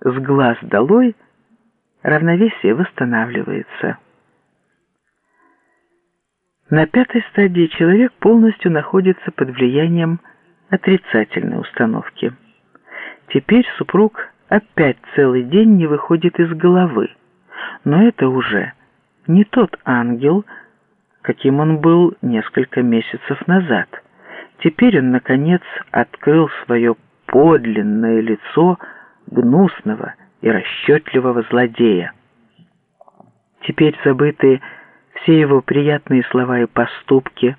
с глаз долой, равновесие восстанавливается. На пятой стадии человек полностью находится под влиянием отрицательной установки. Теперь супруг опять целый день не выходит из головы, но это уже не тот ангел, каким он был несколько месяцев назад. Теперь он, наконец, открыл свое подлинное лицо гнусного и расчетливого злодея. Теперь забыты все его приятные слова и поступки,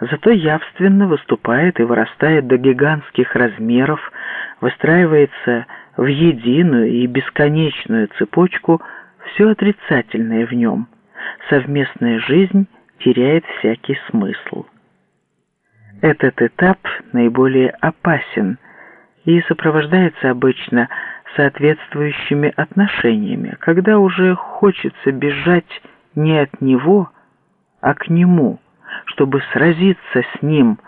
зато явственно выступает и вырастает до гигантских размеров, выстраивается в единую и бесконечную цепочку все отрицательное в нем. Совместная жизнь теряет всякий смысл. Этот этап наиболее опасен и сопровождается обычно соответствующими отношениями, когда уже хочется бежать не от него, а к нему, чтобы сразиться с ним,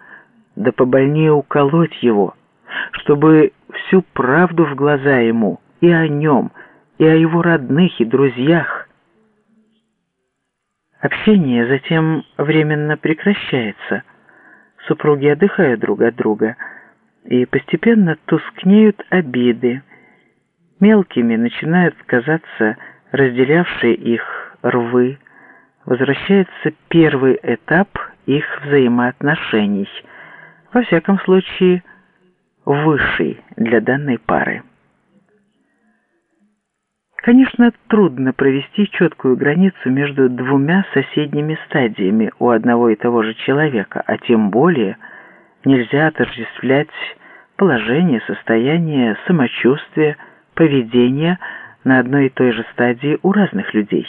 да побольнее уколоть его, чтобы всю правду в глаза ему и о нем, и о его родных и друзьях. Общение затем временно прекращается. Супруги отдыхают друг от друга, и постепенно тускнеют обиды. Мелкими начинают казаться разделявшие их рвы. Возвращается первый этап их взаимоотношений, во всяком случае, высший для данной пары. Конечно, трудно провести четкую границу между двумя соседними стадиями у одного и того же человека, а тем более нельзя отождествлять положение, состояние, самочувствие, поведение на одной и той же стадии у разных людей.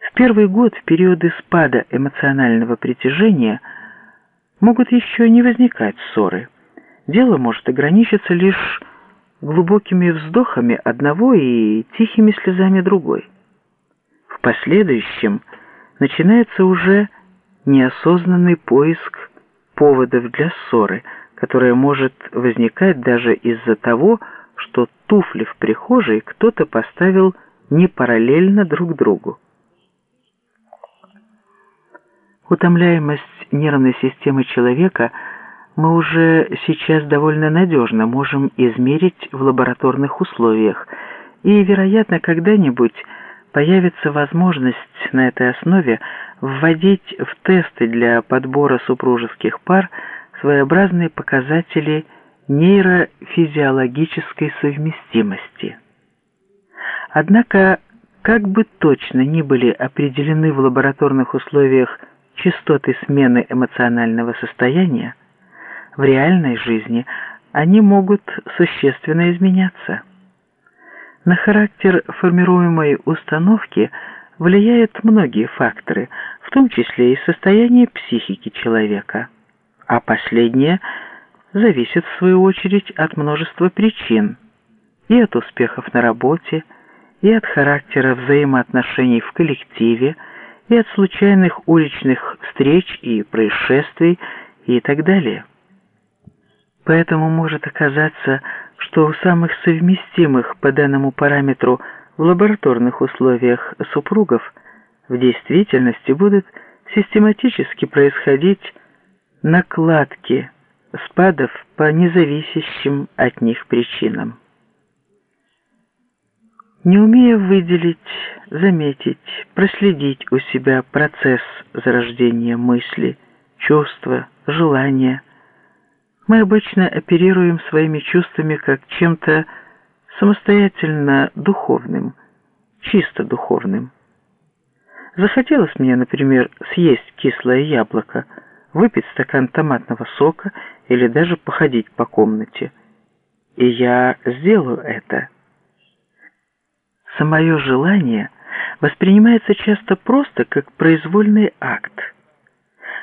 В первый год, в периоды спада эмоционального притяжения, могут еще не возникать ссоры. Дело может ограничиться лишь глубокими вздохами одного и тихими слезами другой. В последующем начинается уже неосознанный поиск поводов для ссоры, которая может возникать даже из-за того, что туфли в прихожей кто-то поставил не параллельно друг другу. Утомляемость нервной системы человека – мы уже сейчас довольно надежно можем измерить в лабораторных условиях, и, вероятно, когда-нибудь появится возможность на этой основе вводить в тесты для подбора супружеских пар своеобразные показатели нейрофизиологической совместимости. Однако, как бы точно ни были определены в лабораторных условиях частоты смены эмоционального состояния, в реальной жизни они могут существенно изменяться. На характер формируемой установки влияют многие факторы, в том числе и состояние психики человека, а последнее зависит в свою очередь от множества причин, и от успехов на работе, и от характера взаимоотношений в коллективе, и от случайных уличных встреч и происшествий и так далее. Поэтому может оказаться, что у самых совместимых по данному параметру в лабораторных условиях супругов в действительности будут систематически происходить накладки спадов по независящим от них причинам. Не умея выделить, заметить, проследить у себя процесс зарождения мысли, чувства, желания – мы обычно оперируем своими чувствами как чем-то самостоятельно духовным, чисто духовным. Захотелось мне, например, съесть кислое яблоко, выпить стакан томатного сока или даже походить по комнате. И я сделаю это. Самое желание воспринимается часто просто как произвольный акт.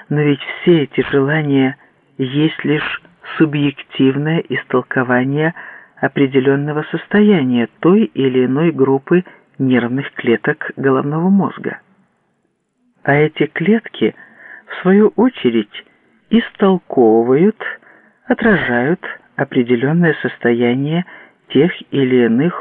Но ведь все эти желания есть лишь субъективное истолкование определенного состояния той или иной группы нервных клеток головного мозга. А эти клетки, в свою очередь, истолковывают, отражают определенное состояние тех или иных